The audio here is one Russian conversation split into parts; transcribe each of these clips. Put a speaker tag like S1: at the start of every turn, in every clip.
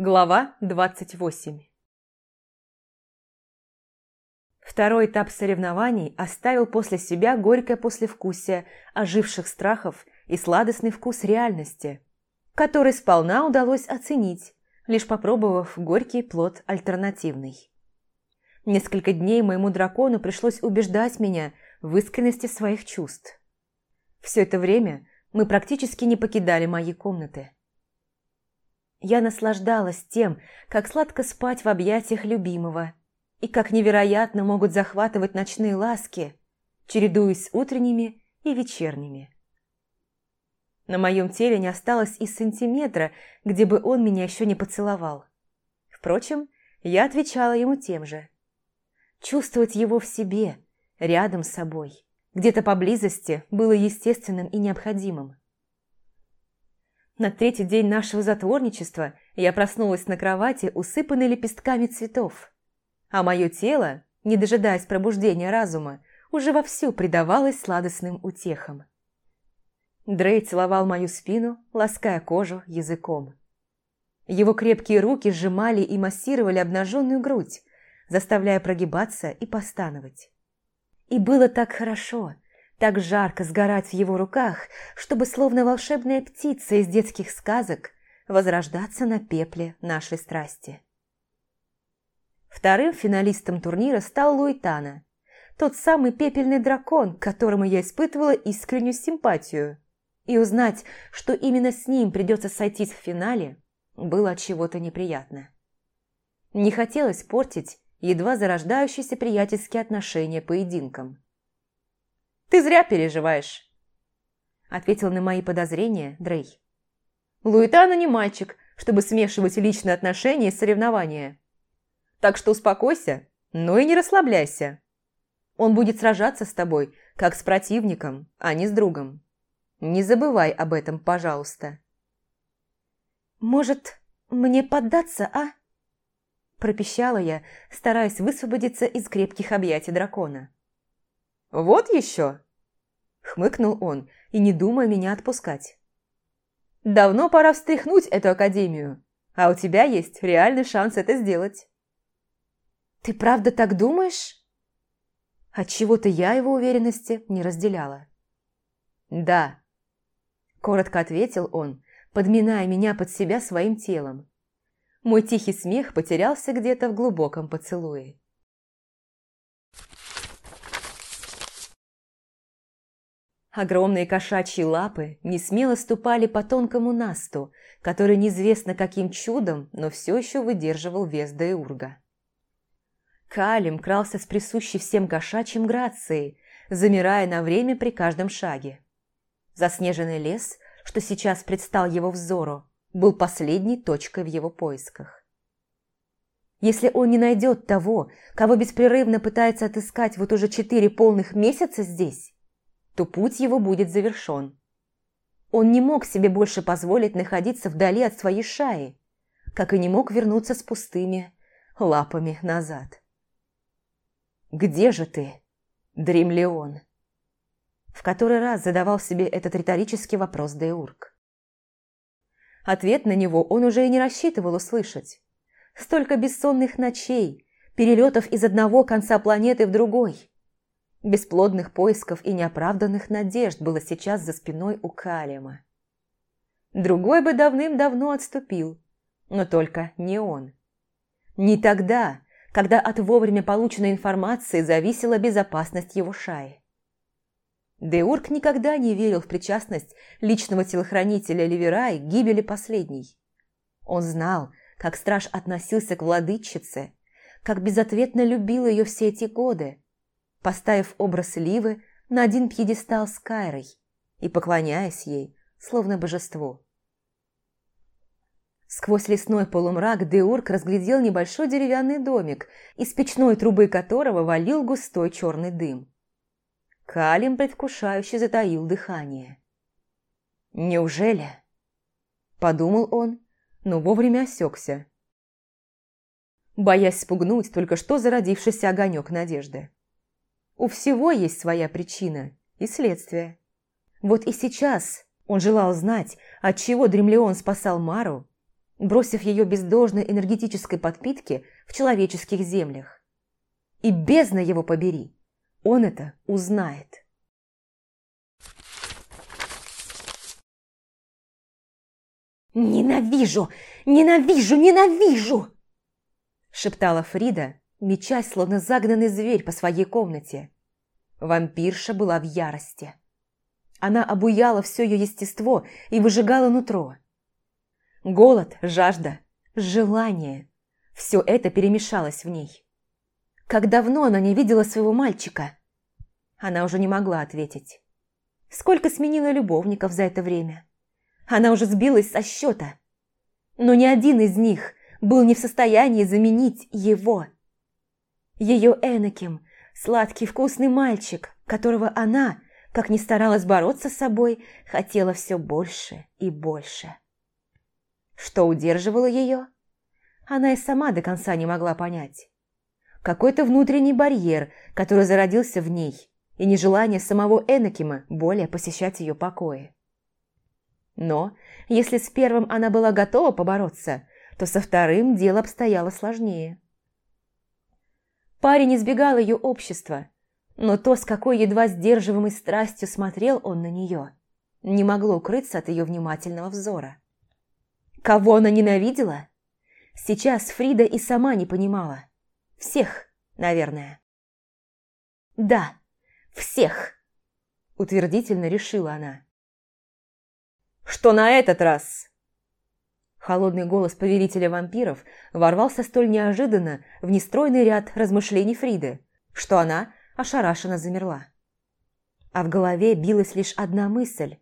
S1: Глава 28 Второй этап соревнований оставил после себя горькое послевкусие оживших страхов и сладостный вкус реальности, который сполна удалось оценить, лишь попробовав горький плод альтернативный. Несколько дней моему дракону пришлось убеждать меня в искренности своих чувств. Все это время мы практически не покидали мои комнаты. Я наслаждалась тем, как сладко спать в объятиях любимого и как невероятно могут захватывать ночные ласки, чередуясь утренними и вечерними. На моем теле не осталось и сантиметра, где бы он меня еще не поцеловал. Впрочем, я отвечала ему тем же. Чувствовать его в себе, рядом с собой, где-то поблизости, было естественным и необходимым. На третий день нашего затворничества я проснулась на кровати, усыпанной лепестками цветов. А мое тело, не дожидаясь пробуждения разума, уже вовсю предавалось сладостным утехам. Дрей целовал мою спину, лаская кожу языком. Его крепкие руки сжимали и массировали обнаженную грудь, заставляя прогибаться и постановать. И было так хорошо – так жарко сгорать в его руках, чтобы словно волшебная птица из детских сказок возрождаться на пепле нашей страсти. Вторым финалистом турнира стал Луитана, тот самый пепельный дракон, к которому я испытывала искреннюю симпатию. И узнать, что именно с ним придется сойтись в финале, было от чего-то неприятно. Не хотелось портить едва зарождающиеся приятельские отношения поединком. Ты зря переживаешь», – ответил на мои подозрения Дрей. «Луитана не мальчик, чтобы смешивать личные отношения и соревнования. Так что успокойся, но и не расслабляйся. Он будет сражаться с тобой, как с противником, а не с другом. Не забывай об этом, пожалуйста». «Может, мне поддаться, а?» Пропищала я, стараясь высвободиться из крепких объятий дракона. «Вот еще!» Хмыкнул он и не думая меня отпускать. «Давно пора встряхнуть эту академию, а у тебя есть реальный шанс это сделать». «Ты правда так думаешь?» Отчего-то я его уверенности не разделяла. «Да», – коротко ответил он, подминая меня под себя своим телом. Мой тихий смех потерялся где-то в глубоком поцелуе. Огромные кошачьи лапы не смело ступали по тонкому насту, который неизвестно каким чудом, но все еще выдерживал вес Деурга. Калим крался с присущей всем кошачьим грацией, замирая на время при каждом шаге. Заснеженный лес, что сейчас предстал его взору, был последней точкой в его поисках. Если он не найдет того, кого беспрерывно пытается отыскать вот уже четыре полных месяца здесь, то путь его будет завершен. Он не мог себе больше позволить находиться вдали от своей шаи, как и не мог вернуться с пустыми лапами назад. «Где же ты, Дремлеон?» В который раз задавал себе этот риторический вопрос Деург. Ответ на него он уже и не рассчитывал услышать. Столько бессонных ночей, перелетов из одного конца планеты в другой. Бесплодных поисков и неоправданных надежд было сейчас за спиной у Калима. Другой бы давным-давно отступил, но только не он. Не тогда, когда от вовремя полученной информации зависела безопасность его шаи. Деурк никогда не верил в причастность личного телохранителя Ливерай к гибели последней. Он знал, как страж относился к владычице, как безответно любил ее все эти годы, поставив образ Ливы на один пьедестал с Кайрой и поклоняясь ей, словно божеству. Сквозь лесной полумрак Деурк разглядел небольшой деревянный домик, из печной трубы которого валил густой черный дым. Калим предвкушающе затаил дыхание. «Неужели?» – подумал он, но вовремя осекся, боясь спугнуть только что зародившийся огонек надежды. У всего есть своя причина и следствие. Вот и сейчас он желал знать, от чего Дремлеон спасал Мару, бросив ее без должной энергетической подпитки в человеческих землях. И бездна его побери, он это узнает. «Ненавижу! Ненавижу! Ненавижу!» шептала Фрида, мечась, словно загнанный зверь по своей комнате. Вампирша была в ярости. Она обуяла все ее естество и выжигала нутро. Голод, жажда, желание – все это перемешалось в ней. Как давно она не видела своего мальчика? Она уже не могла ответить. Сколько сменила любовников за это время? Она уже сбилась со счета. Но ни один из них был не в состоянии заменить его. Ее Энаким, сладкий вкусный мальчик, которого она, как ни старалась бороться с собой, хотела все больше и больше. Что удерживало ее? Она и сама до конца не могла понять. Какой-то внутренний барьер, который зародился в ней, и нежелание самого Энакима более посещать ее покои. Но если с первым она была готова побороться, то со вторым дело обстояло сложнее. Парень избегал ее общества, но то, с какой едва сдерживаемой страстью смотрел он на нее, не могло укрыться от ее внимательного взора. Кого она ненавидела? Сейчас Фрида и сама не понимала. Всех, наверное. «Да, всех!» – утвердительно решила она. «Что на этот раз?» Холодный голос повелителя вампиров ворвался столь неожиданно в нестройный ряд размышлений Фриды, что она ошарашенно замерла. А в голове билась лишь одна мысль.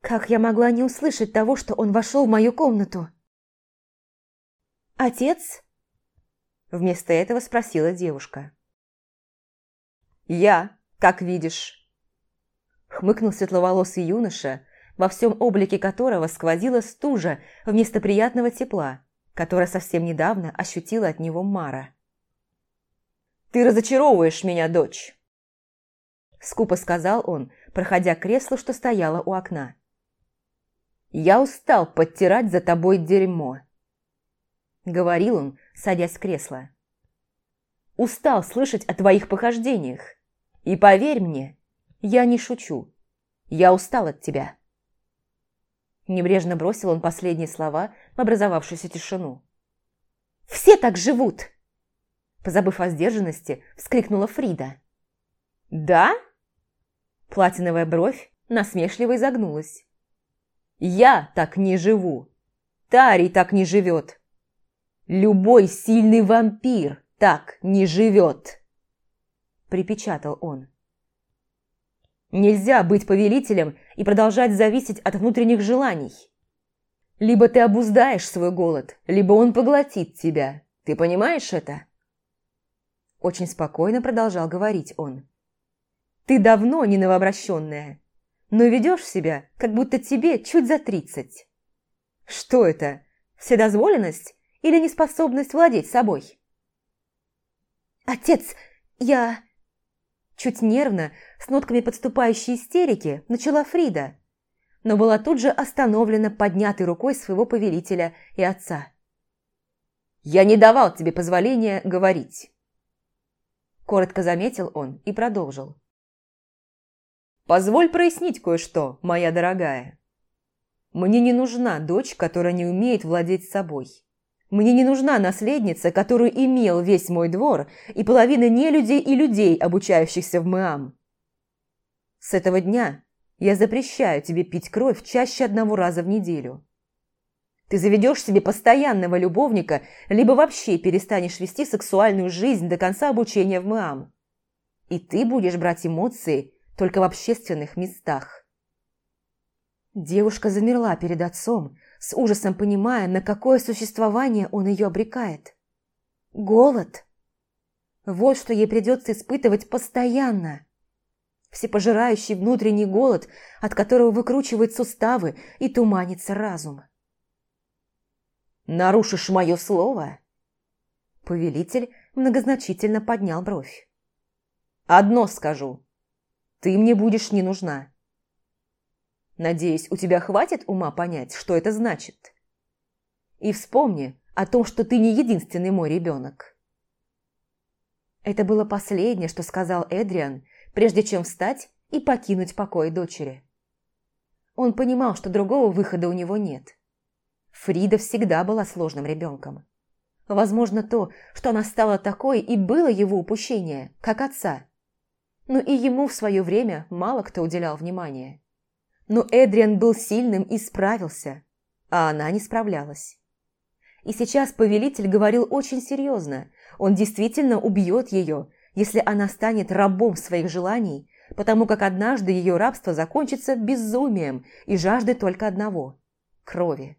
S1: Как я могла не услышать того, что он вошел в мою комнату? «Отец?» Вместо этого спросила девушка. «Я, как видишь», — хмыкнул светловолосый юноша, во всем облике которого сквозила стужа вместо приятного тепла, которое совсем недавно ощутила от него Мара. «Ты разочаровываешь меня, дочь!» Скупо сказал он, проходя к креслу, что стояло у окна. «Я устал подтирать за тобой дерьмо», — говорил он, садясь в кресло. «Устал слышать о твоих похождениях. И поверь мне, я не шучу. Я устал от тебя». Небрежно бросил он последние слова в образовавшуюся тишину. «Все так живут!» Позабыв о сдержанности, вскрикнула Фрида. «Да?» Платиновая бровь насмешливо изогнулась. «Я так не живу. Тарий так не живет. Любой сильный вампир так не живет!» Припечатал он. Нельзя быть повелителем и продолжать зависеть от внутренних желаний. Либо ты обуздаешь свой голод, либо он поглотит тебя. Ты понимаешь это? Очень спокойно продолжал говорить он. Ты давно не новообращенная, но ведешь себя, как будто тебе чуть за тридцать. Что это? Вседозволенность или неспособность владеть собой? «Отец, я...» Чуть нервно, с нотками подступающей истерики, начала Фрида, но была тут же остановлена поднятой рукой своего повелителя и отца. «Я не давал тебе позволения говорить», – коротко заметил он и продолжил. «Позволь прояснить кое-что, моя дорогая. Мне не нужна дочь, которая не умеет владеть собой. Мне не нужна наследница, которую имел весь мой двор и половина нелюдей и людей, обучающихся в МЭАМ. С этого дня я запрещаю тебе пить кровь чаще одного раза в неделю. Ты заведешь себе постоянного любовника, либо вообще перестанешь вести сексуальную жизнь до конца обучения в МЭАМ. И ты будешь брать эмоции только в общественных местах. Девушка замерла перед отцом, с ужасом понимая, на какое существование он ее обрекает. Голод. Вот что ей придется испытывать постоянно. Всепожирающий внутренний голод, от которого выкручивают суставы и туманится разум. «Нарушишь мое слово?» Повелитель многозначительно поднял бровь. «Одно скажу. Ты мне будешь не нужна. Надеюсь, у тебя хватит ума понять, что это значит. И вспомни о том, что ты не единственный мой ребенок. Это было последнее, что сказал Эдриан, прежде чем встать и покинуть покой дочери. Он понимал, что другого выхода у него нет. Фрида всегда была сложным ребенком. Возможно, то, что она стала такой, и было его упущение, как отца. Но и ему в свое время мало кто уделял внимания. Но Эдриан был сильным и справился, а она не справлялась. И сейчас повелитель говорил очень серьезно. Он действительно убьет ее, если она станет рабом своих желаний потому как однажды ее рабство закончится безумием и жаждой только одного – крови.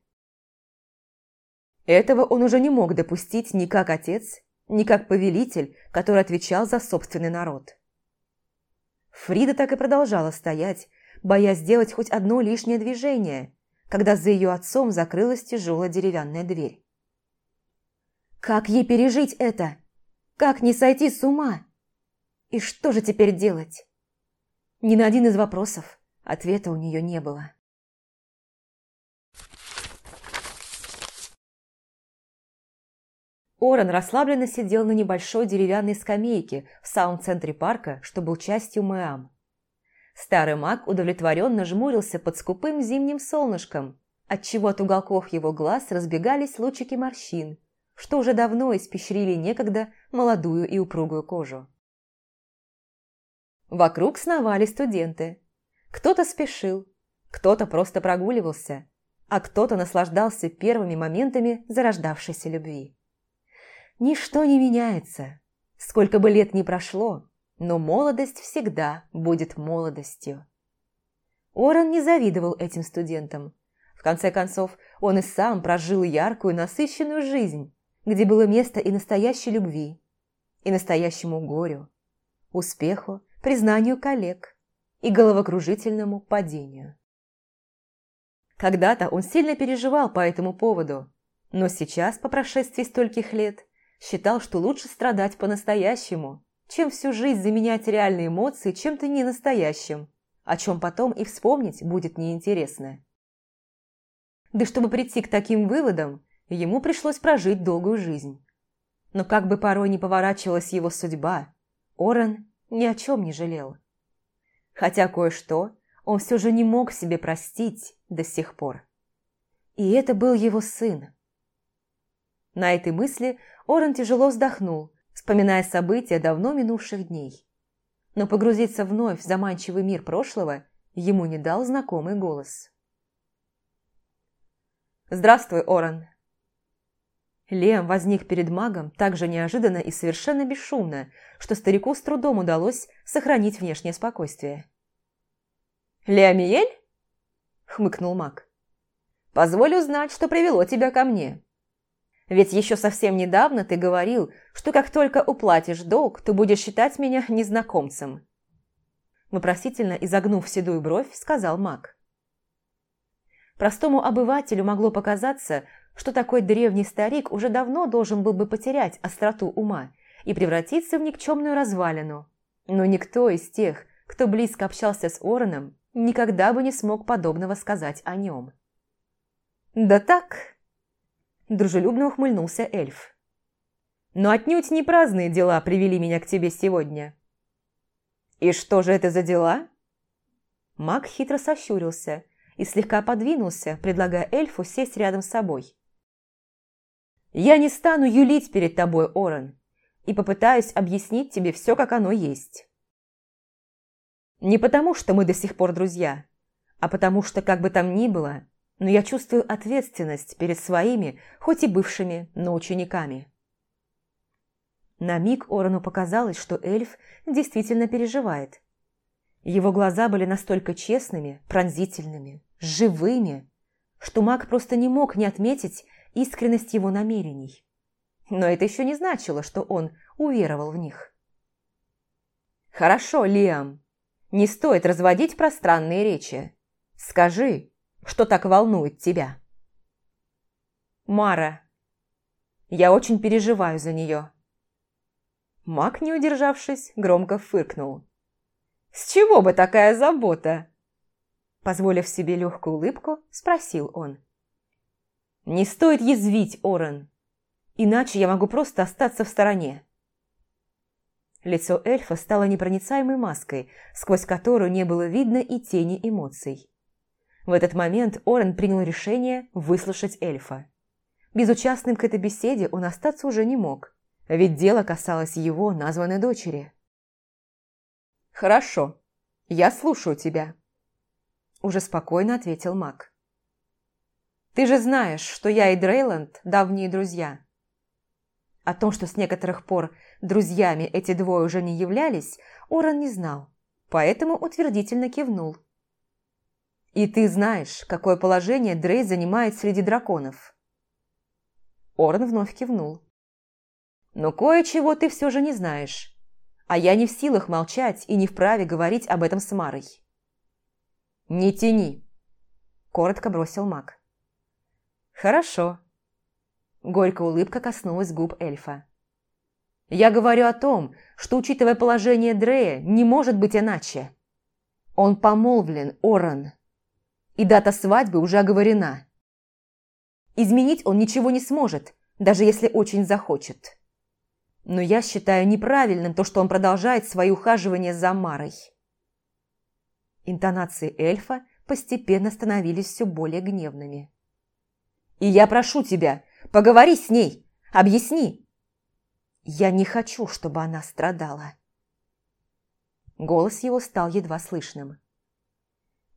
S1: Этого он уже не мог допустить ни как отец, ни как повелитель, который отвечал за собственный народ. Фрида так и продолжала стоять, боясь сделать хоть одно лишнее движение, когда за ее отцом закрылась тяжелая деревянная дверь. Как ей пережить это? Как не сойти с ума? И что же теперь делать? Ни на один из вопросов ответа у нее не было. Орен расслабленно сидел на небольшой деревянной скамейке в самом центре парка, что был частью Мэам. Старый маг удовлетворенно жмурился под скупым зимним солнышком, отчего от уголков его глаз разбегались лучики морщин, что уже давно испещрили некогда молодую и упругую кожу. Вокруг сновали студенты. Кто-то спешил, кто-то просто прогуливался, а кто-то наслаждался первыми моментами зарождавшейся любви. Ничто не меняется. Сколько бы лет ни прошло, но молодость всегда будет молодостью. Орен не завидовал этим студентам. В конце концов, он и сам прожил яркую, насыщенную жизнь, где было место и настоящей любви, и настоящему горю, успеху признанию коллег и головокружительному падению. Когда-то он сильно переживал по этому поводу, но сейчас, по прошествии стольких лет, считал, что лучше страдать по-настоящему, чем всю жизнь заменять реальные эмоции чем-то ненастоящим, о чем потом и вспомнить будет неинтересно. Да чтобы прийти к таким выводам, ему пришлось прожить долгую жизнь. Но как бы порой не поворачивалась его судьба, Орен ни о чем не жалел. Хотя кое-что он все же не мог себе простить до сих пор. И это был его сын. На этой мысли Орен тяжело вздохнул, вспоминая события давно минувших дней. Но погрузиться вновь в заманчивый мир прошлого ему не дал знакомый голос. «Здравствуй, Орен!» Лем возник перед магом так же неожиданно и совершенно бесшумно, что старику с трудом удалось сохранить внешнее спокойствие. «Леомиель?» – хмыкнул маг. «Позволь узнать, что привело тебя ко мне. Ведь еще совсем недавно ты говорил, что как только уплатишь долг, ты будешь считать меня незнакомцем». Вопросительно изогнув седую бровь, сказал маг. Простому обывателю могло показаться, что такой древний старик уже давно должен был бы потерять остроту ума и превратиться в никчемную развалину. Но никто из тех, кто близко общался с Ороном, никогда бы не смог подобного сказать о нем. «Да так!» – дружелюбно ухмыльнулся эльф. «Но отнюдь не праздные дела привели меня к тебе сегодня». «И что же это за дела?» Маг хитро сощурился и слегка подвинулся, предлагая эльфу сесть рядом с собой. Я не стану юлить перед тобой, Орен, и попытаюсь объяснить тебе все, как оно есть. Не потому, что мы до сих пор друзья, а потому что, как бы там ни было, но я чувствую ответственность перед своими, хоть и бывшими, но учениками. На миг Орону показалось, что эльф действительно переживает. Его глаза были настолько честными, пронзительными, живыми, что маг просто не мог не отметить искренность его намерений. Но это еще не значило, что он уверовал в них. «Хорошо, Лиам, не стоит разводить пространные речи. Скажи, что так волнует тебя?» «Мара. Я очень переживаю за нее». Мак, не удержавшись, громко фыркнул. «С чего бы такая забота?» Позволив себе легкую улыбку, спросил он. «Не стоит язвить, Орен, иначе я могу просто остаться в стороне». Лицо эльфа стало непроницаемой маской, сквозь которую не было видно и тени эмоций. В этот момент Орен принял решение выслушать эльфа. Безучастным к этой беседе он остаться уже не мог, ведь дело касалось его названной дочери. «Хорошо, я слушаю тебя», – уже спокойно ответил маг. «Ты же знаешь, что я и Дрейланд – давние друзья». О том, что с некоторых пор друзьями эти двое уже не являлись, Оран не знал, поэтому утвердительно кивнул. «И ты знаешь, какое положение Дрей занимает среди драконов?» Оран вновь кивнул. «Но кое-чего ты все же не знаешь, а я не в силах молчать и не вправе говорить об этом с Марой». «Не тяни!» – коротко бросил маг. «Хорошо», Горькая улыбка коснулась губ эльфа. «Я говорю о том, что, учитывая положение Дрея, не может быть иначе. Он помолвлен, Оран, и дата свадьбы уже оговорена. Изменить он ничего не сможет, даже если очень захочет. Но я считаю неправильным то, что он продолжает свои ухаживания за Марой». Интонации эльфа постепенно становились все более гневными. «И я прошу тебя, Поговори с ней, объясни. Я не хочу, чтобы она страдала. Голос его стал едва слышным.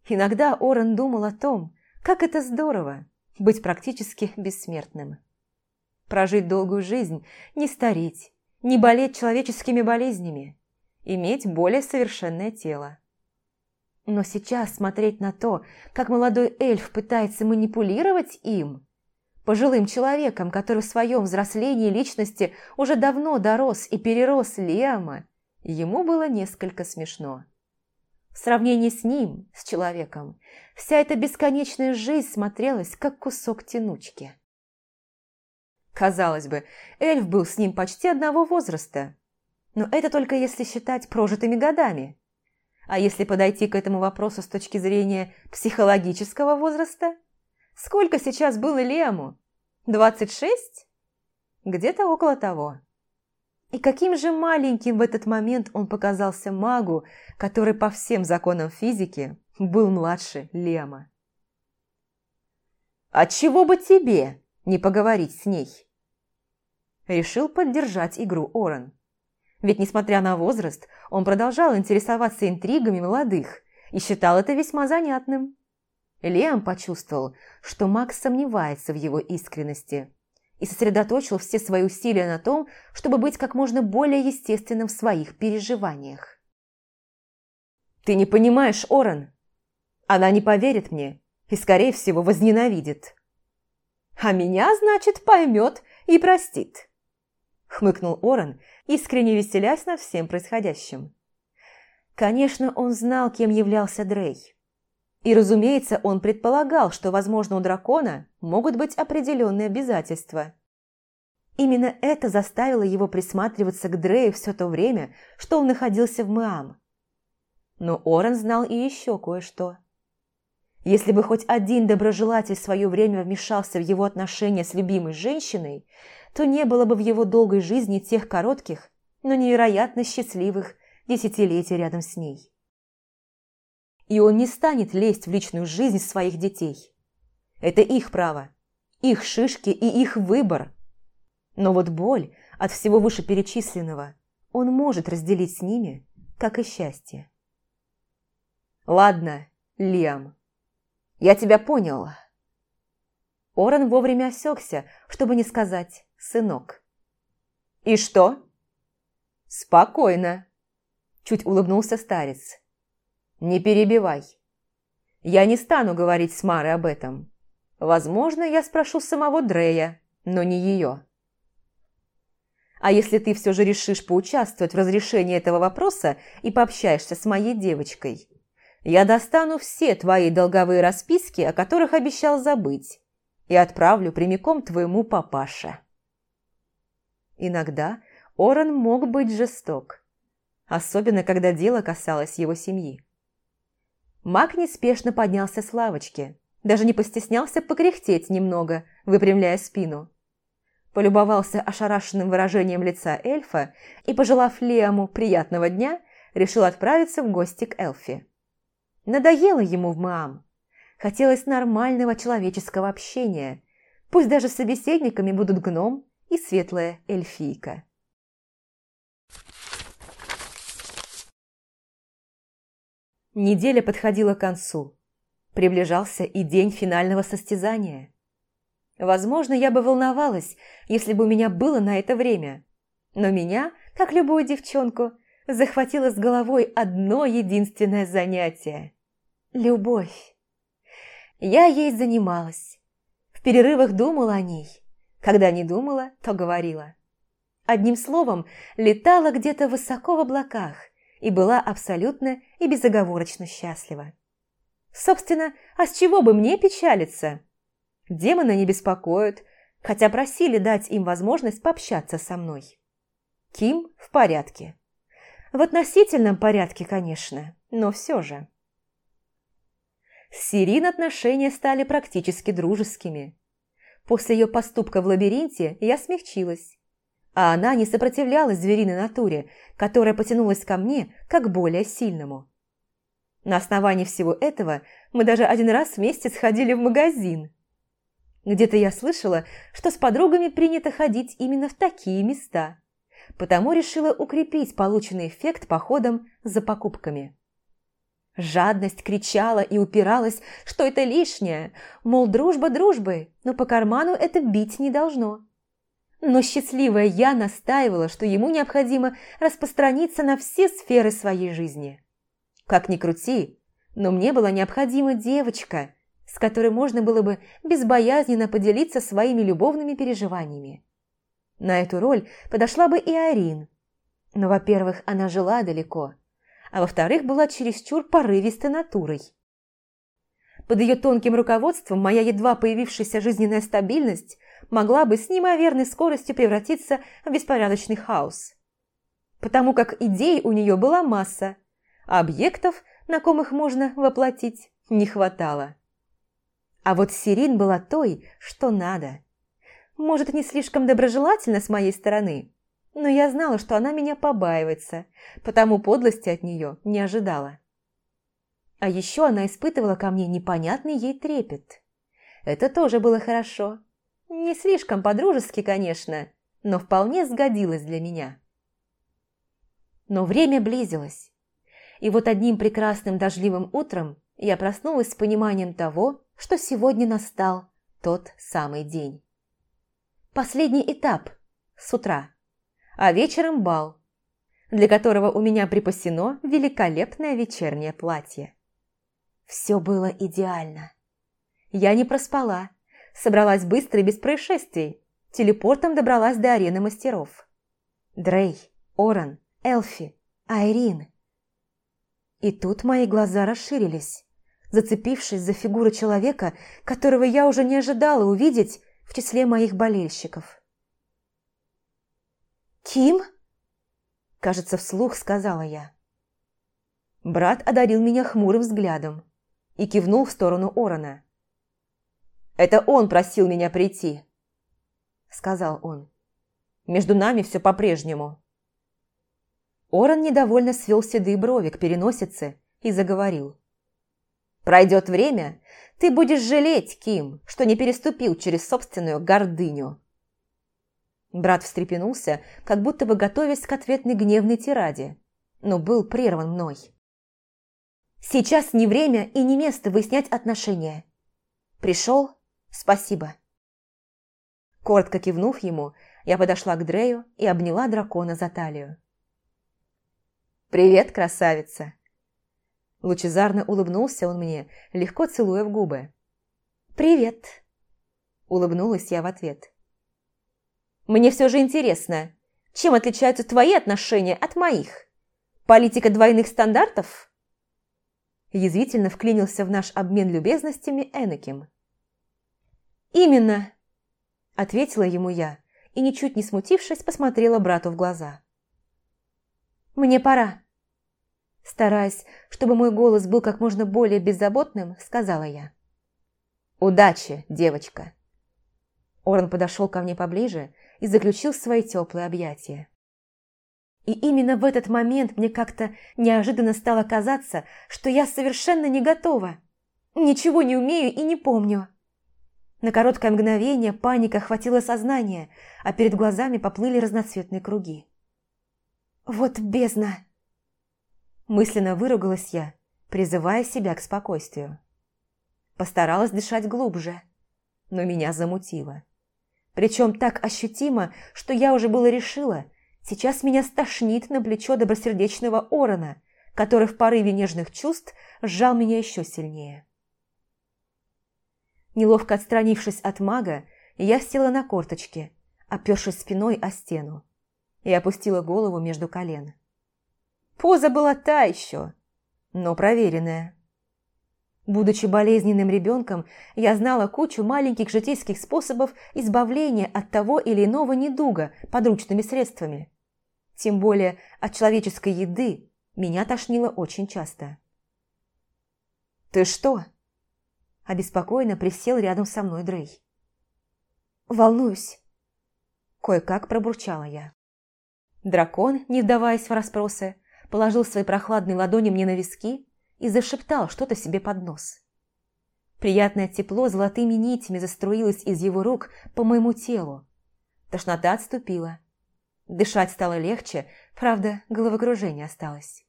S1: Иногда Орен думал о том, как это здорово быть практически бессмертным. Прожить долгую жизнь, не стареть, не болеть человеческими болезнями, иметь более совершенное тело. Но сейчас смотреть на то, как молодой эльф пытается манипулировать им, пожилым человеком, который в своем взрослении личности уже давно дорос и перерос Лиама, ему было несколько смешно. В сравнении с ним, с человеком, вся эта бесконечная жизнь смотрелась, как кусок тянучки. Казалось бы, эльф был с ним почти одного возраста, но это только если считать прожитыми годами. А если подойти к этому вопросу с точки зрения психологического возраста – Сколько сейчас было Лему? Двадцать шесть? Где-то около того. И каким же маленьким в этот момент он показался магу, который по всем законам физики был младше Лема. «Отчего бы тебе не поговорить с ней?» Решил поддержать игру Оран. Ведь, несмотря на возраст, он продолжал интересоваться интригами молодых и считал это весьма занятным. Лиам почувствовал, что Макс сомневается в его искренности и сосредоточил все свои усилия на том, чтобы быть как можно более естественным в своих переживаниях. «Ты не понимаешь, Оран. Она не поверит мне и, скорее всего, возненавидит». «А меня, значит, поймет и простит», – хмыкнул Оран, искренне веселясь над всем происходящим. Конечно, он знал, кем являлся Дрей. И, разумеется, он предполагал, что, возможно, у дракона могут быть определенные обязательства. Именно это заставило его присматриваться к Дрею все то время, что он находился в Мэам. Но Орен знал и еще кое-что. Если бы хоть один доброжелатель в свое время вмешался в его отношения с любимой женщиной, то не было бы в его долгой жизни тех коротких, но невероятно счастливых десятилетий рядом с ней и он не станет лезть в личную жизнь своих детей. Это их право, их шишки и их выбор. Но вот боль от всего вышеперечисленного он может разделить с ними, как и счастье. «Ладно, Лиам, я тебя понял». Оран вовремя осекся, чтобы не сказать «сынок». «И что?» «Спокойно», – чуть улыбнулся старец. Не перебивай. Я не стану говорить с Марой об этом. Возможно, я спрошу самого Дрея, но не ее. А если ты все же решишь поучаствовать в разрешении этого вопроса и пообщаешься с моей девочкой, я достану все твои долговые расписки, о которых обещал забыть, и отправлю прямиком твоему папаше. Иногда Оран мог быть жесток, особенно когда дело касалось его семьи. Маг неспешно поднялся с лавочки Даже не постеснялся покряхтеть немного, выпрямляя спину. Полюбовался ошарашенным выражением лица эльфа и, пожелав Лиаму приятного дня, решил отправиться в гости к Эльфи. Надоело ему в Маам. Хотелось нормального человеческого общения, пусть даже собеседниками будут гном и светлая эльфийка. Неделя подходила к концу. Приближался и день финального состязания. Возможно, я бы волновалась, если бы у меня было на это время. Но меня, как любую девчонку, захватило с головой одно единственное занятие – любовь. Я ей занималась. В перерывах думала о ней. Когда не думала, то говорила. Одним словом, летала где-то высоко в облаках и была абсолютно и безоговорочно счастлива. Собственно, а с чего бы мне печалиться? Демоны не беспокоят, хотя просили дать им возможность пообщаться со мной. Ким в порядке. В относительном порядке, конечно, но все же. С Сирин отношения стали практически дружескими. После ее поступка в лабиринте я смягчилась, а она не сопротивлялась звериной натуре, которая потянулась ко мне как более сильному. На основании всего этого мы даже один раз вместе сходили в магазин. Где-то я слышала, что с подругами принято ходить именно в такие места, потому решила укрепить полученный эффект походом за покупками. Жадность кричала и упиралась, что это лишнее, мол, дружба дружбой, но по карману это бить не должно. Но счастливая я настаивала, что ему необходимо распространиться на все сферы своей жизни. Как ни крути, но мне была необходима девочка, с которой можно было бы безбоязненно поделиться своими любовными переживаниями. На эту роль подошла бы и Арин. Но, во-первых, она жила далеко – а во-вторых, была чересчур порывистой натурой. Под ее тонким руководством моя едва появившаяся жизненная стабильность могла бы с неимоверной скоростью превратиться в беспорядочный хаос. Потому как идей у нее была масса, объектов, на ком их можно воплотить, не хватало. А вот Сирин была той, что надо. Может, не слишком доброжелательно с моей стороны, но я знала, что она меня побаивается, потому подлости от нее не ожидала. А еще она испытывала ко мне непонятный ей трепет. Это тоже было хорошо. Не слишком по-дружески, конечно, но вполне сгодилось для меня. Но время близилось. И вот одним прекрасным дождливым утром я проснулась с пониманием того, что сегодня настал тот самый день. Последний этап с утра а вечером бал, для которого у меня припасено великолепное вечернее платье. Все было идеально. Я не проспала, собралась быстро и без происшествий, телепортом добралась до арены мастеров. Дрей, Оран, Элфи, Айрин. И тут мои глаза расширились, зацепившись за фигуру человека, которого я уже не ожидала увидеть в числе моих болельщиков. «Ким?» Кажется, вслух сказала я. Брат одарил меня хмурым взглядом и кивнул в сторону Орона. «Это он просил меня прийти», — сказал он. «Между нами все по-прежнему». Орон недовольно свел седые брови к переносице и заговорил. «Пройдет время, ты будешь жалеть, Ким, что не переступил через собственную гордыню». Брат встрепенулся, как будто бы готовясь к ответной гневной тираде, но был прерван мной. «Сейчас не время и не место выяснять отношения. Пришел? Спасибо». Коротко кивнув ему, я подошла к Дрею и обняла дракона за талию. «Привет, красавица!» Лучезарно улыбнулся он мне, легко целуя в губы. «Привет!» Улыбнулась я в ответ. Мне все же интересно, чем отличаются твои отношения от моих? Политика двойных стандартов?» Язвительно вклинился в наш обмен любезностями Энаким. «Именно!» – ответила ему я и, ничуть не смутившись, посмотрела брату в глаза. «Мне пора!» Стараясь, чтобы мой голос был как можно более беззаботным, сказала я. «Удачи, девочка!» Орен подошел ко мне поближе и заключил свои теплые объятия. И именно в этот момент мне как-то неожиданно стало казаться, что я совершенно не готова. Ничего не умею и не помню. На короткое мгновение паника охватила сознание, а перед глазами поплыли разноцветные круги. «Вот бездна!» Мысленно выругалась я, призывая себя к спокойствию. Постаралась дышать глубже, но меня замутило. Причем так ощутимо, что я уже было решила, сейчас меня стошнит на плечо добросердечного Орона, который в порыве нежных чувств сжал меня еще сильнее. Неловко отстранившись от мага, я села на корточки, опершись спиной о стену, и опустила голову между колен. Поза была та еще, но проверенная. Будучи болезненным ребенком, я знала кучу маленьких житейских способов избавления от того или иного недуга подручными средствами. Тем более от человеческой еды меня тошнило очень часто. «Ты что?» Обеспокоенно присел рядом со мной Дрей. «Волнуюсь», – кое-как пробурчала я. Дракон, не вдаваясь в расспросы, положил свои прохладные ладони мне на виски и зашептал что-то себе под нос. Приятное тепло золотыми нитями заструилось из его рук по моему телу. Тошнота отступила. Дышать стало легче, правда, головокружение осталось.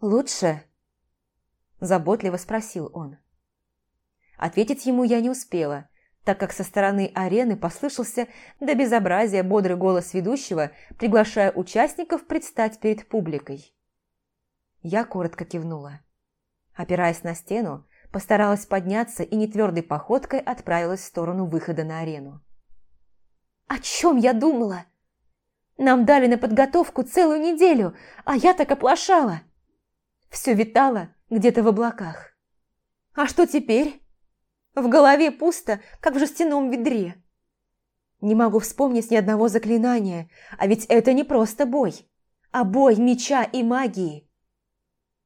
S1: «Лучше?» – заботливо спросил он. Ответить ему я не успела, так как со стороны арены послышался до безобразия бодрый голос ведущего, приглашая участников предстать перед публикой. Я коротко кивнула. Опираясь на стену, постаралась подняться и нетвердой походкой отправилась в сторону выхода на арену. «О чем я думала? Нам дали на подготовку целую неделю, а я так оплошала!» Все витало где-то в облаках. «А что теперь?» В голове пусто, как в жестяном ведре. Не могу вспомнить ни одного заклинания, а ведь это не просто бой, а бой меча и магии.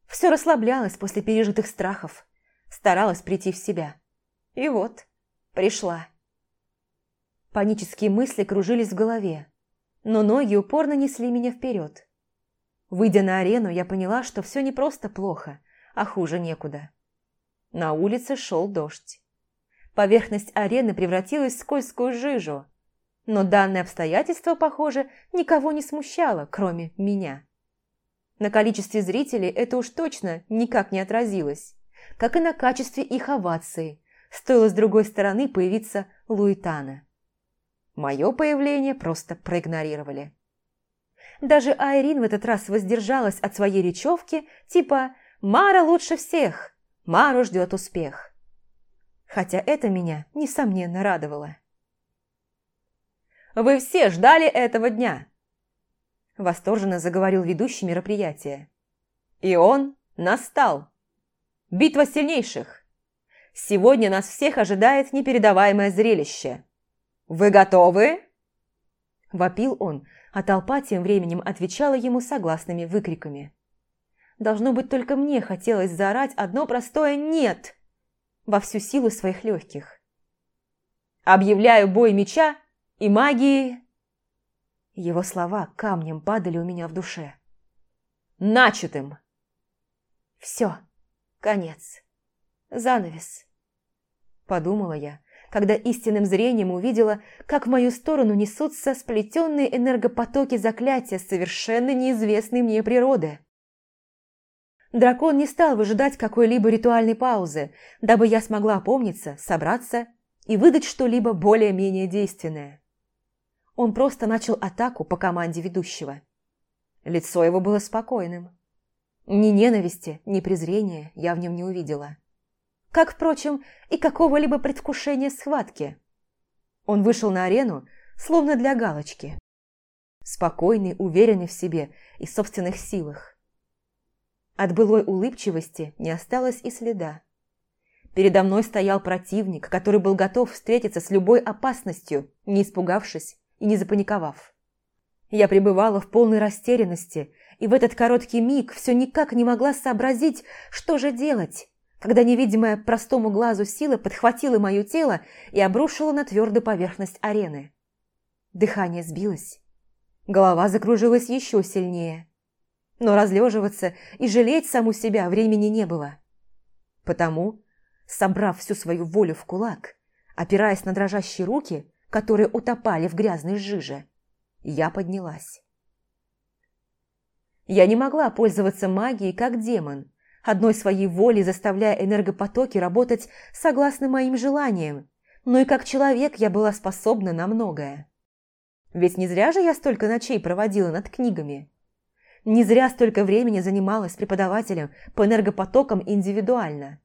S1: Все расслаблялось после пережитых страхов, старалась прийти в себя. И вот, пришла. Панические мысли кружились в голове, но ноги упорно несли меня вперед. Выйдя на арену, я поняла, что все не просто плохо, а хуже некуда. На улице шел дождь. Поверхность арены превратилась в скользкую жижу, но данное обстоятельство, похоже, никого не смущало, кроме меня. На количестве зрителей это уж точно никак не отразилось, как и на качестве их овации. Стоило с другой стороны появиться Луитана. Мое появление просто проигнорировали. Даже Айрин в этот раз воздержалась от своей речевки, типа «Мара лучше всех! Мару ждет успех!» Хотя это меня, несомненно, радовало. «Вы все ждали этого дня!» Восторженно заговорил ведущий мероприятия. И он настал. Битва сильнейших. Сегодня нас всех ожидает непередаваемое зрелище. Вы готовы? Вопил он, а толпа тем временем отвечала ему согласными выкриками. Должно быть, только мне хотелось заорать одно простое «нет» во всю силу своих легких. Объявляю бой меча и магии его слова камнем падали у меня в душе. «Начатым!» «Все, конец. Занавес», – подумала я, когда истинным зрением увидела, как в мою сторону несутся сплетенные энергопотоки заклятия совершенно неизвестной мне природы. Дракон не стал выжидать какой-либо ритуальной паузы, дабы я смогла опомниться, собраться и выдать что-либо более-менее действенное. Он просто начал атаку по команде ведущего. Лицо его было спокойным. Ни ненависти, ни презрения я в нем не увидела. Как, впрочем, и какого-либо предвкушения схватки. Он вышел на арену, словно для галочки. Спокойный, уверенный в себе и собственных силах. От былой улыбчивости не осталось и следа. Передо мной стоял противник, который был готов встретиться с любой опасностью, не испугавшись и не запаниковав. Я пребывала в полной растерянности, и в этот короткий миг все никак не могла сообразить, что же делать, когда невидимая простому глазу сила подхватила мое тело и обрушила на твердую поверхность арены. Дыхание сбилось. Голова закружилась еще сильнее. Но разлеживаться и жалеть саму себя времени не было. Потому, собрав всю свою волю в кулак, опираясь на дрожащие руки, которые утопали в грязной жиже, я поднялась. Я не могла пользоваться магией как демон, одной своей волей заставляя энергопотоки работать согласно моим желаниям, но и как человек я была способна на многое. Ведь не зря же я столько ночей проводила над книгами. Не зря столько времени занималась преподавателем по энергопотокам индивидуально.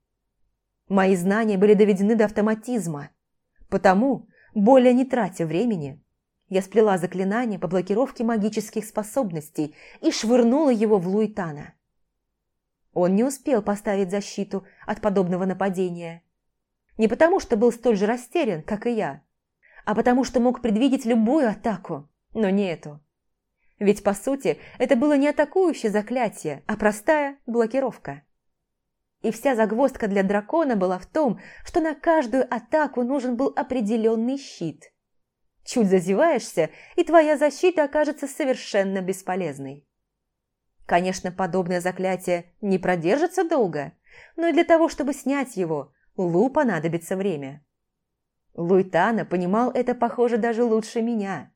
S1: Мои знания были доведены до автоматизма, потому, более не тратя времени, я сплела заклинание по блокировке магических способностей и швырнула его в Луитана. Он не успел поставить защиту от подобного нападения. Не потому, что был столь же растерян, как и я, а потому, что мог предвидеть любую атаку, но не эту. Ведь, по сути, это было не атакующее заклятие, а простая блокировка. И вся загвоздка для дракона была в том, что на каждую атаку нужен был определенный щит – Чуть зазеваешься, и твоя защита окажется совершенно бесполезной. Конечно, подобное заклятие не продержится долго, но и для того, чтобы снять его, Лу понадобится время. Луитана понимал это, похоже, даже лучше меня.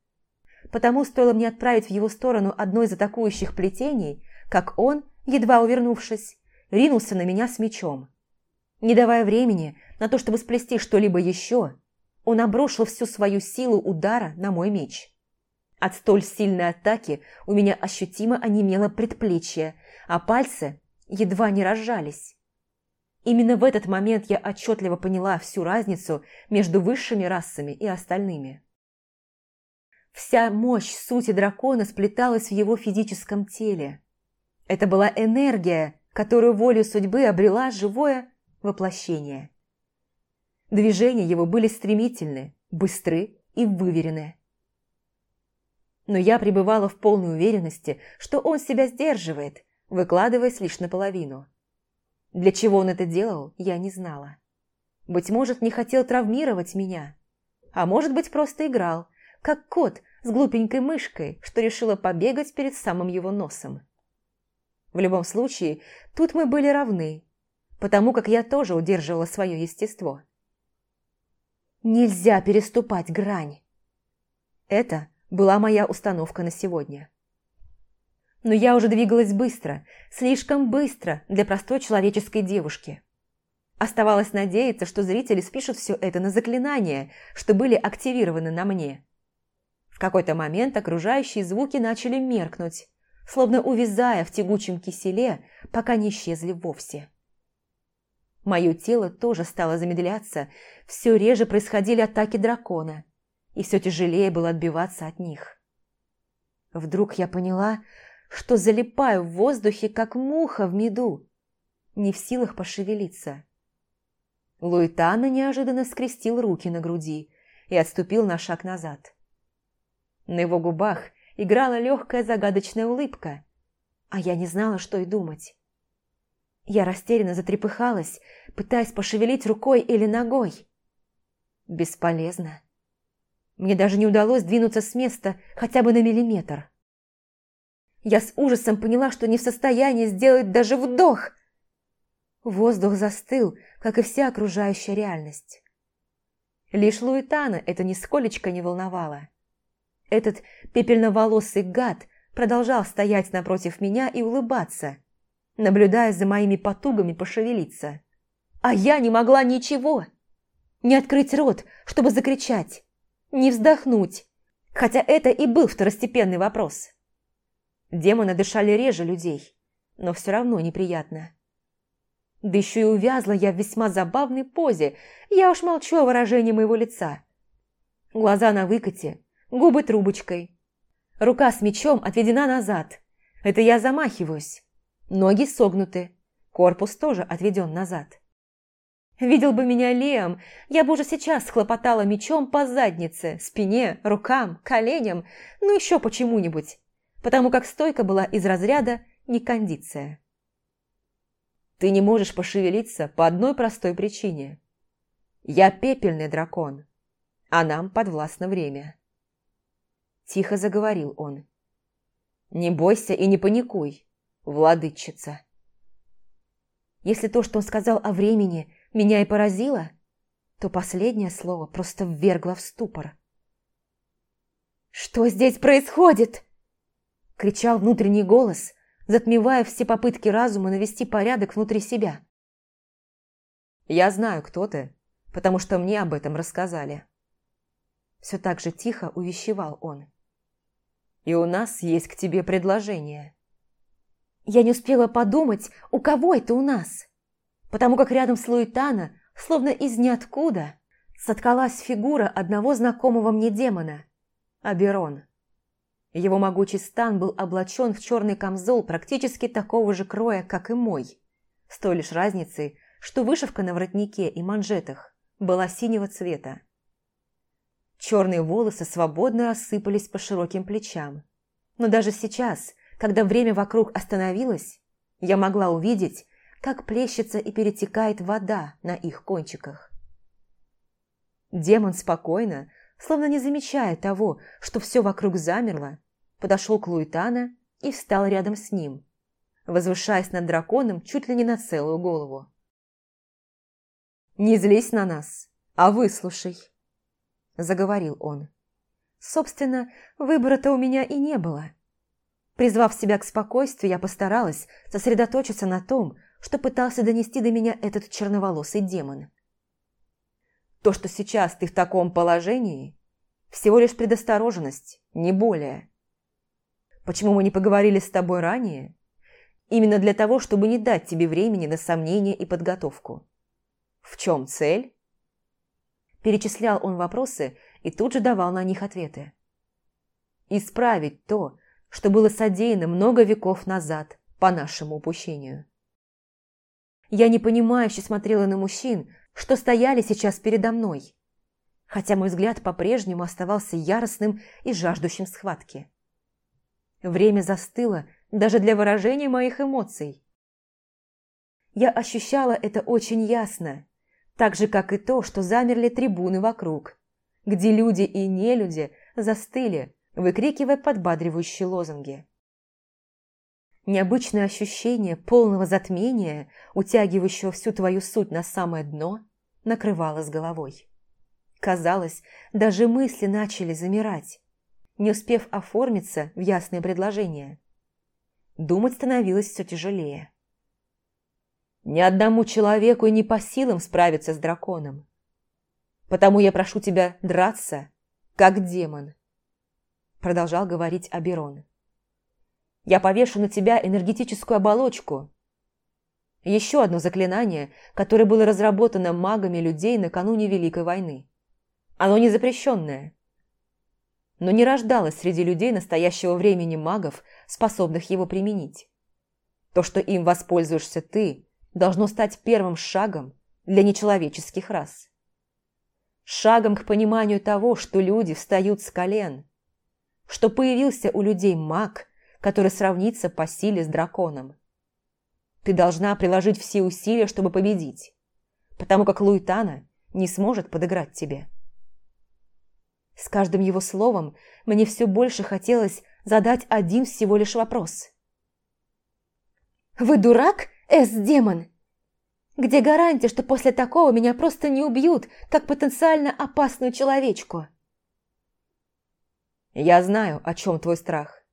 S1: Потому стоило мне отправить в его сторону одно из атакующих плетений, как он, едва увернувшись, ринулся на меня с мечом. Не давая времени на то, чтобы сплести что-либо еще, он обрушил всю свою силу удара на мой меч. От столь сильной атаки у меня ощутимо онемело предплечье, а пальцы едва не разжались. Именно в этот момент я отчетливо поняла всю разницу между высшими расами и остальными. Вся мощь сути дракона сплеталась в его физическом теле. Это была энергия, которую волю судьбы обрела живое воплощение. Движения его были стремительны, быстры и выверены. Но я пребывала в полной уверенности, что он себя сдерживает, выкладываясь лишь наполовину. Для чего он это делал, я не знала. Быть может, не хотел травмировать меня, а может быть, просто играл, как кот с глупенькой мышкой, что решила побегать перед самым его носом. В любом случае, тут мы были равны, потому как я тоже удерживала свое естество. Нельзя переступать грань. Это была моя установка на сегодня. Но я уже двигалась быстро, слишком быстро для простой человеческой девушки. Оставалось надеяться, что зрители спишут все это на заклинания, что были активированы на мне. Какой-то момент окружающие звуки начали меркнуть, словно увязая в тягучем киселе, пока не исчезли вовсе. Мое тело тоже стало замедляться, все реже происходили атаки дракона, и все тяжелее было отбиваться от них. Вдруг я поняла, что залипаю в воздухе, как муха в меду, не в силах пошевелиться. Луитана неожиданно скрестил руки на груди и отступил на шаг назад. На его губах играла легкая загадочная улыбка, а я не знала, что и думать. Я растерянно затрепыхалась, пытаясь пошевелить рукой или ногой. Бесполезно. Мне даже не удалось двинуться с места хотя бы на миллиметр. Я с ужасом поняла, что не в состоянии сделать даже вдох. Воздух застыл, как и вся окружающая реальность. Лишь Луитана это нисколечко не волновало. Этот пепельноволосый гад продолжал стоять напротив меня и улыбаться – наблюдая за моими потугами пошевелиться. А я не могла ничего. Не открыть рот, чтобы закричать. Не вздохнуть. Хотя это и был второстепенный вопрос. Демоны дышали реже людей, но все равно неприятно. Да еще и увязла я в весьма забавной позе, я уж молчу о выражении моего лица. Глаза на выкате, губы трубочкой. Рука с мечом отведена назад. Это я замахиваюсь. Ноги согнуты, корпус тоже отведен назад. Видел бы меня Леом, я бы уже сейчас схлопотала мечом по заднице, спине, рукам, коленям, ну еще почему-нибудь, потому как стойка была из разряда некондиция. Ты не можешь пошевелиться по одной простой причине. Я пепельный дракон, а нам подвластно время. Тихо заговорил он. Не бойся и не паникуй, владычица. Если то, что он сказал о времени, меня и поразило, то последнее слово просто ввергло в ступор. «Что здесь происходит?» – кричал внутренний голос, затмевая все попытки разума навести порядок внутри себя. «Я знаю, кто ты, потому что мне об этом рассказали». Все так же тихо увещевал он. «И у нас есть к тебе предложение». Я не успела подумать, у кого это у нас, потому как рядом с Луитана, словно из ниоткуда, соткалась фигура одного знакомого мне демона – Аберон. Его могучий стан был облачен в черный камзол практически такого же кроя, как и мой, с той лишь разницей, что вышивка на воротнике и манжетах была синего цвета. Черные волосы свободно рассыпались по широким плечам. Но даже сейчас, когда время вокруг остановилось, я могла увидеть, как плещется и перетекает вода на их кончиках. Демон спокойно, словно не замечая того, что все вокруг замерло, подошел к Луитана и встал рядом с ним, возвышаясь над драконом чуть ли не на целую голову. «Не злись на нас, а выслушай», – заговорил он. «Собственно, выбора-то у меня и не было». Призвав себя к спокойствию, я постаралась сосредоточиться на том, что пытался донести до меня этот черноволосый демон. То, что сейчас ты в таком положении, всего лишь предосторожность, не более. Почему мы не поговорили с тобой ранее? Именно для того, чтобы не дать тебе времени на сомнения и подготовку. В чем цель? Перечислял он вопросы и тут же давал на них ответы. Исправить то, что было содеяно много веков назад по нашему упущению. Я непонимающе смотрела на мужчин, что стояли сейчас передо мной, хотя мой взгляд по-прежнему оставался яростным и жаждущим схватки. Время застыло даже для выражения моих эмоций. Я ощущала это очень ясно, так же, как и то, что замерли трибуны вокруг, где люди и нелюди застыли, выкрикивая подбадривающие лозунги. Необычное ощущение полного затмения, утягивающего всю твою суть на самое дно, накрывало с головой. Казалось, даже мысли начали замирать, не успев оформиться в ясное предложение. Думать становилось все тяжелее. Ни одному человеку и не по силам справиться с драконом. Потому я прошу тебя драться, как демон продолжал говорить Аберон. «Я повешу на тебя энергетическую оболочку. Еще одно заклинание, которое было разработано магами людей накануне Великой войны. Оно не запрещенное, но не рождалось среди людей настоящего времени магов, способных его применить. То, что им воспользуешься ты, должно стать первым шагом для нечеловеческих рас. Шагом к пониманию того, что люди встают с колен – что появился у людей маг, который сравнится по силе с драконом. Ты должна приложить все усилия, чтобы победить, потому как Луитана не сможет подыграть тебе. С каждым его словом мне все больше хотелось задать один всего лишь вопрос. «Вы дурак, Эс-демон? Где гарантия, что после такого меня просто не убьют, как потенциально опасную человечку?» Я знаю, о чем твой страх.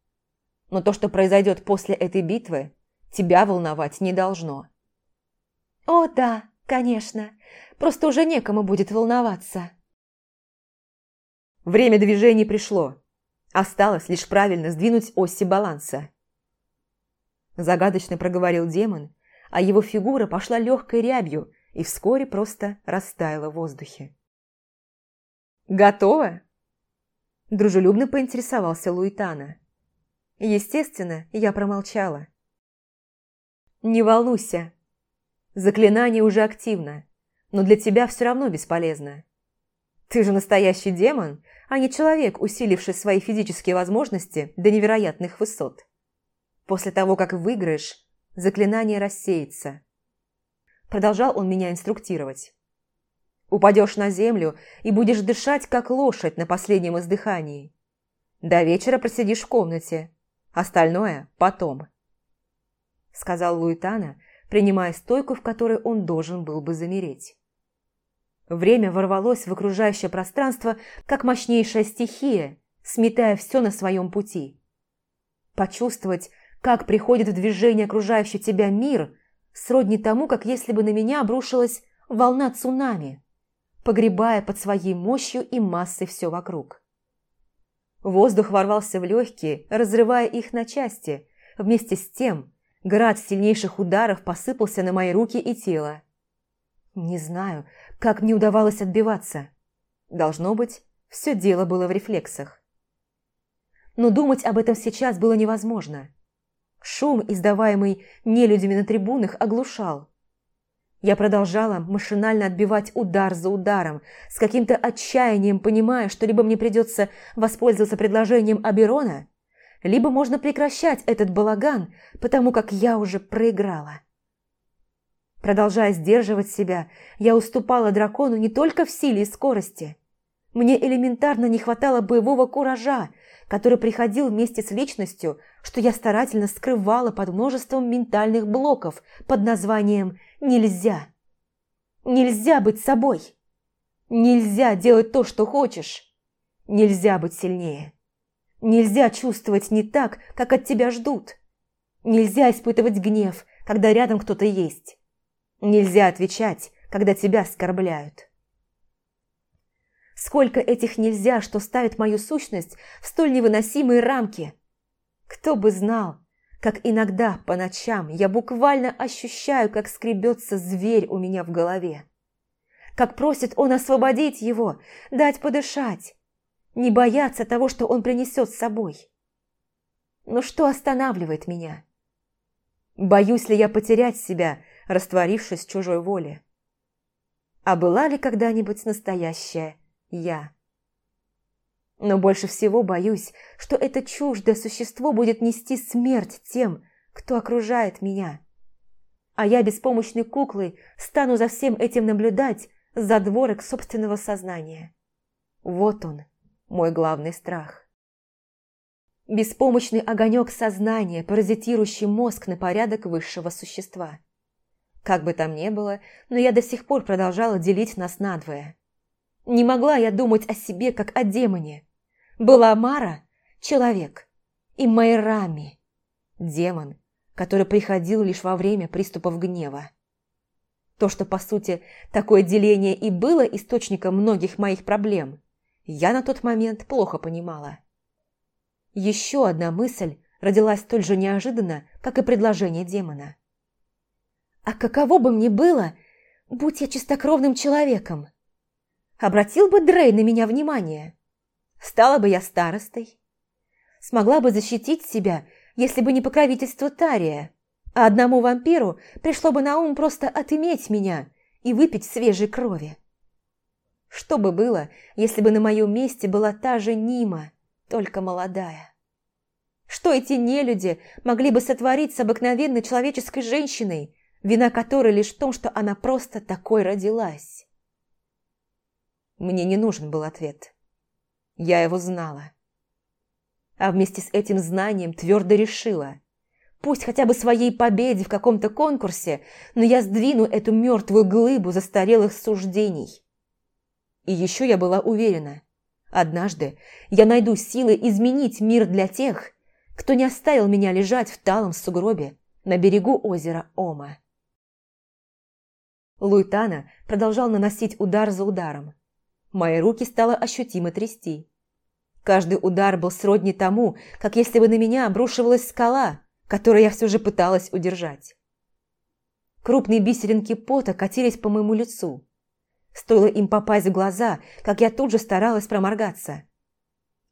S1: Но то, что произойдет после этой битвы, тебя волновать не должно. О, да, конечно. Просто уже некому будет волноваться. Время движений пришло. Осталось лишь правильно сдвинуть оси баланса. Загадочно проговорил демон, а его фигура пошла легкой рябью и вскоре просто растаяла в воздухе. «Готово?» Дружелюбно поинтересовался Луитана. Естественно, я промолчала. «Не волнуйся. Заклинание уже активно, но для тебя все равно бесполезно. Ты же настоящий демон, а не человек, усиливший свои физические возможности до невероятных высот. После того, как выиграешь, заклинание рассеется, продолжал он меня инструктировать. Упадешь на землю и будешь дышать, как лошадь на последнем издыхании. До вечера просидишь в комнате, остальное потом. Сказал Луитана, принимая стойку, в которой он должен был бы замереть. Время ворвалось в окружающее пространство, как мощнейшая стихия, сметая все на своем пути. Почувствовать, как приходит в движение окружающий тебя мир, сродни тому, как если бы на меня обрушилась волна цунами, погребая под своей мощью и массой все вокруг. Воздух ворвался в легкие, разрывая их на части. Вместе с тем, град сильнейших ударов посыпался на мои руки и тело. Не знаю, как мне удавалось отбиваться. Должно быть, все дело было в рефлексах. Но думать об этом сейчас было невозможно. Шум, издаваемый нелюдями на трибунах, оглушал. Я продолжала машинально отбивать удар за ударом, с каким-то отчаянием понимая, что либо мне придется воспользоваться предложением Аберона, либо можно прекращать этот балаган, потому как я уже проиграла. Продолжая сдерживать себя, я уступала дракону не только в силе и скорости. Мне элементарно не хватало боевого куража, который приходил вместе с личностью, что я старательно скрывала под множеством ментальных блоков под названием «нельзя». Нельзя быть собой. Нельзя делать то, что хочешь. Нельзя быть сильнее. Нельзя чувствовать не так, как от тебя ждут. Нельзя испытывать гнев, когда рядом кто-то есть. Нельзя отвечать, когда тебя оскорбляют. Сколько этих нельзя, что ставит мою сущность в столь невыносимые рамки. Кто бы знал, как иногда по ночам я буквально ощущаю, как скребется зверь у меня в голове. Как просит он освободить его, дать подышать, не бояться того, что он принесет с собой. Но что останавливает меня? Боюсь ли я потерять себя, растворившись в чужой воле? А была ли когда-нибудь настоящая я. Но больше всего боюсь, что это чуждое существо будет нести смерть тем, кто окружает меня. А я беспомощной куклой стану за всем этим наблюдать за дворок собственного сознания. Вот он, мой главный страх. Беспомощный огонек сознания, паразитирующий мозг на порядок высшего существа. Как бы там ни было, но я до сих пор продолжала делить нас надвое. Не могла я думать о себе, как о демоне. Была Мара – человек, и Майрами – демон, который приходил лишь во время приступов гнева. То, что, по сути, такое деление и было источником многих моих проблем, я на тот момент плохо понимала. Еще одна мысль родилась столь же неожиданно, как и предложение демона. «А каково бы мне было, будь я чистокровным человеком?» Обратил бы Дрей на меня внимание. Стала бы я старостой. Смогла бы защитить себя, если бы не покровительство Тария. А одному вампиру пришло бы на ум просто отыметь меня и выпить свежей крови. Что бы было, если бы на моем месте была та же Нима, только молодая? Что эти нелюди могли бы сотворить с обыкновенной человеческой женщиной, вина которой лишь в том, что она просто такой родилась? Мне не нужен был ответ. Я его знала. А вместе с этим знанием твердо решила. Пусть хотя бы своей победе в каком-то конкурсе, но я сдвину эту мертвую глыбу застарелых суждений. И еще я была уверена. Однажды я найду силы изменить мир для тех, кто не оставил меня лежать в талом сугробе на берегу озера Ома. Луйтана продолжал наносить удар за ударом. Мои руки стало ощутимо трясти. Каждый удар был сродни тому, как если бы на меня обрушивалась скала, которую я все же пыталась удержать. Крупные бисеринки пота катились по моему лицу. Стоило им попасть в глаза, как я тут же старалась проморгаться.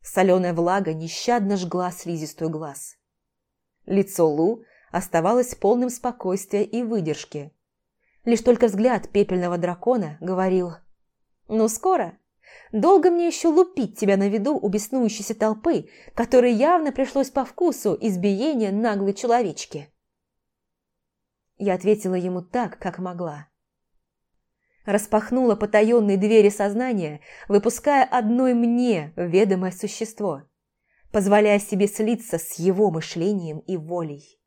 S1: Соленая влага нещадно жгла слизистую глаз. Лицо Лу оставалось полным спокойствия и выдержки. Лишь только взгляд пепельного дракона говорил ну, скоро. Долго мне еще лупить тебя на виду у беснующейся толпы, которой явно пришлось по вкусу избиения наглой человечки. Я ответила ему так, как могла. Распахнула потаенные двери сознания, выпуская одной мне ведомое существо, позволяя себе слиться с его мышлением и волей.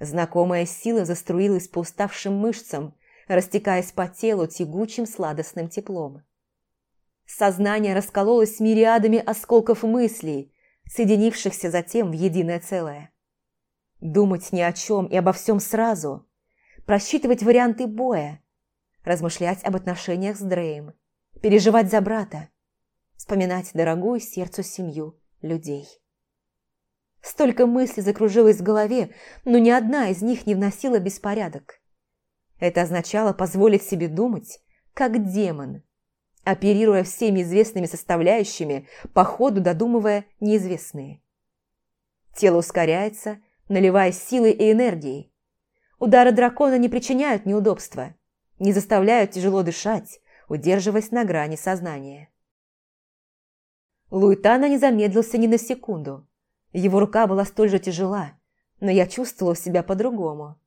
S1: Знакомая сила заструилась по уставшим мышцам, растекаясь по телу тягучим сладостным теплом. Сознание раскололось мириадами осколков мыслей, соединившихся затем в единое целое. Думать ни о чем и обо всем сразу, просчитывать варианты боя, размышлять об отношениях с Дреем, переживать за брата, вспоминать дорогую сердцу семью людей. Столько мыслей закружилось в голове, но ни одна из них не вносила беспорядок. Это означало позволить себе думать, как демон, оперируя всеми известными составляющими, по ходу додумывая неизвестные. Тело ускоряется, наливаясь силой и энергией. Удары дракона не причиняют неудобства, не заставляют тяжело дышать, удерживаясь на грани сознания. Луитана не замедлился ни на секунду. Его рука была столь же тяжела, но я чувствовала себя по-другому.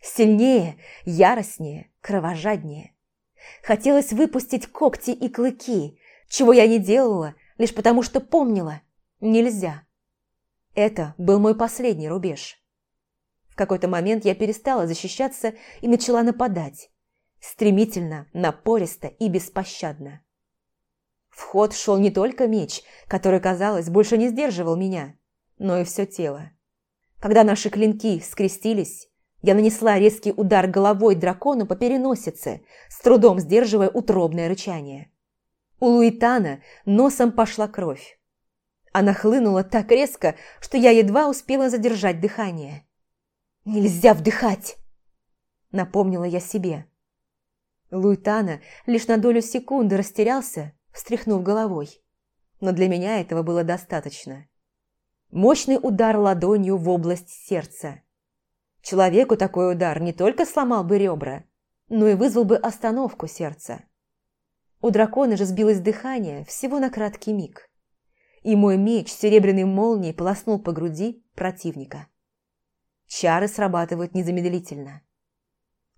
S1: Сильнее, яростнее, кровожаднее. Хотелось выпустить когти и клыки, чего я не делала, лишь потому что помнила. Нельзя. Это был мой последний рубеж. В какой-то момент я перестала защищаться и начала нападать. Стремительно, напористо и беспощадно. В ход шел не только меч, который, казалось, больше не сдерживал меня, но и все тело. Когда наши клинки скрестились, я нанесла резкий удар головой дракону по переносице, с трудом сдерживая утробное рычание. У Луитана носом пошла кровь. Она хлынула так резко, что я едва успела задержать дыхание. «Нельзя вдыхать!» Напомнила я себе. Луитана лишь на долю секунды растерялся, встряхнув головой. Но для меня этого было достаточно. Мощный удар ладонью в область сердца. Человеку такой удар не только сломал бы ребра, но и вызвал бы остановку сердца. У дракона же сбилось дыхание всего на краткий миг. И мой меч серебряной молнией полоснул по груди противника. Чары срабатывают незамедлительно.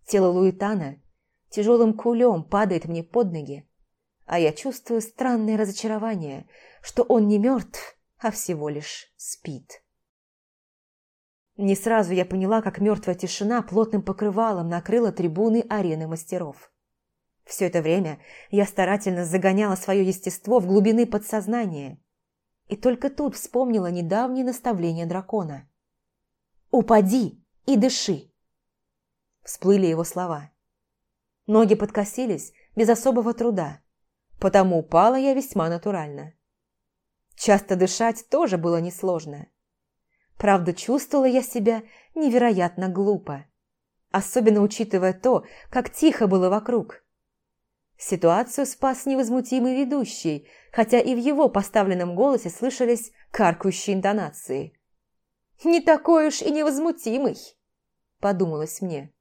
S1: Тело Луитана тяжелым кулем падает мне под ноги, а я чувствую странное разочарование, что он не мертв, а всего лишь спит. Не сразу я поняла, как мертвая тишина плотным покрывалом накрыла трибуны арены мастеров. Все это время я старательно загоняла свое естество в глубины подсознания. И только тут вспомнила недавнее наставление дракона. «Упади и дыши!» Всплыли его слова. Ноги подкосились без особого труда, потому упала я весьма натурально. Часто дышать тоже было несложно. Правда, чувствовала я себя невероятно глупо. Особенно учитывая то, как тихо было вокруг. Ситуацию спас невозмутимый ведущий, хотя и в его поставленном голосе слышались каркающие интонации. «Не такой уж и невозмутимый», – подумалось мне.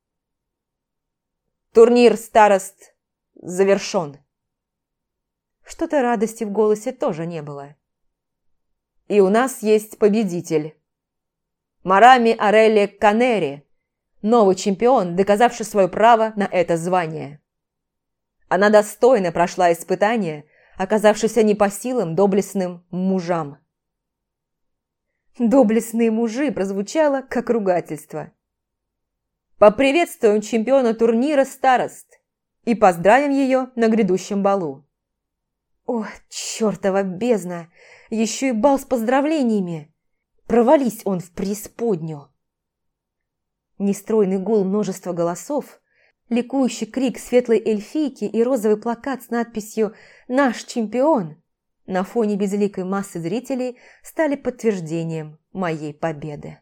S1: «Турнир старост завершен». Что-то радости в голосе тоже не было. «И у нас есть победитель». Марами Арелли Канери, новый чемпион, доказавший свое право на это звание. Она достойно прошла испытание, оказавшись не по силам доблестным мужам. «Доблестные мужи» прозвучало как ругательство. Поприветствуем чемпиона турнира «Старост» и поздравим ее на грядущем балу. О, чертова бездна! Еще и бал с поздравлениями! Провались он в преисподнюю. Нестройный гул множества голосов, ликующий крик светлой эльфийки и розовый плакат с надписью «Наш чемпион» на фоне безликой массы зрителей стали подтверждением моей победы.